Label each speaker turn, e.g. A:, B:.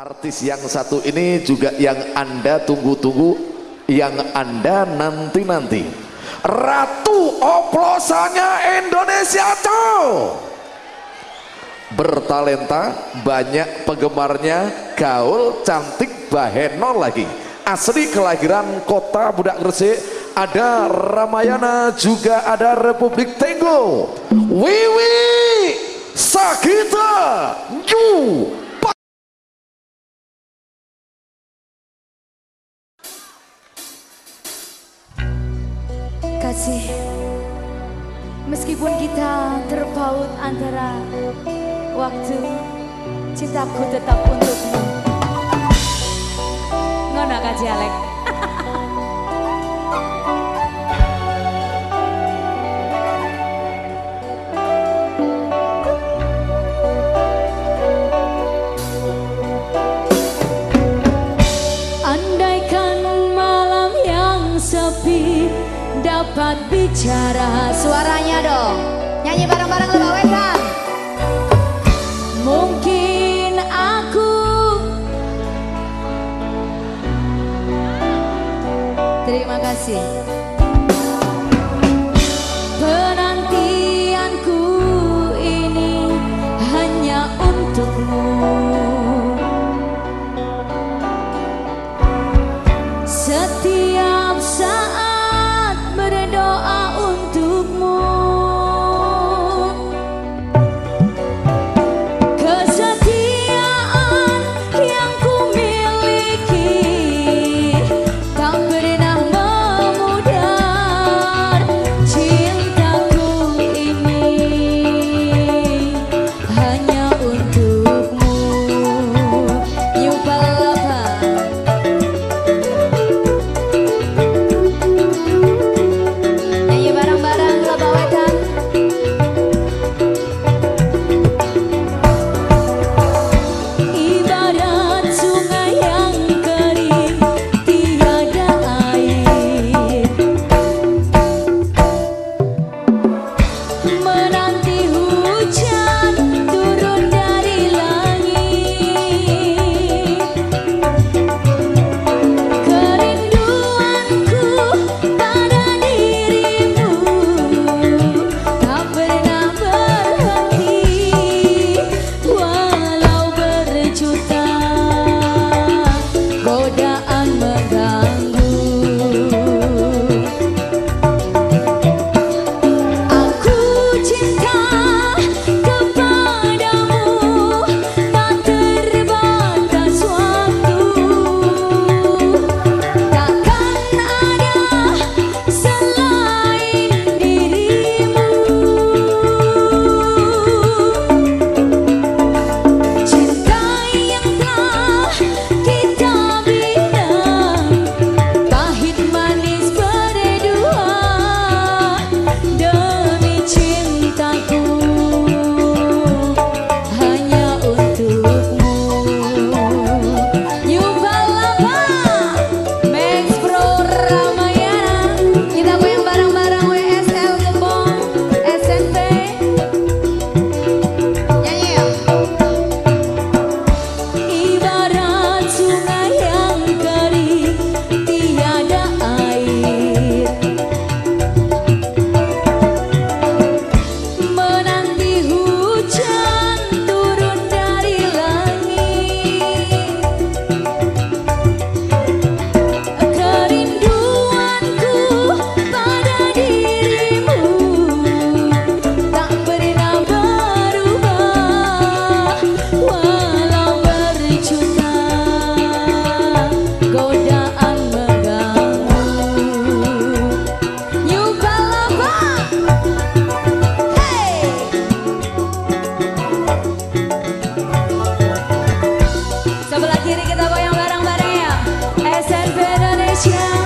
A: artis yang satu ini juga yang anda tunggu-tunggu yang anda nanti-nanti. Ratu oplosannya Indonesia tuh. bertalenta banyak penggemarnya gaul cantik baheno lagi. Asli kelahiran kota Budak Gresik ada Ramayana juga ada Republik Tenggo. Wiwi Sakita
B: Juh paut antara waktu cintaku tetap untukmu. Ngono kaji Alek malam yang sepi dapat bicara suaranya dong. Nyanyi bareng-bareng
A: Music
B: Yeah.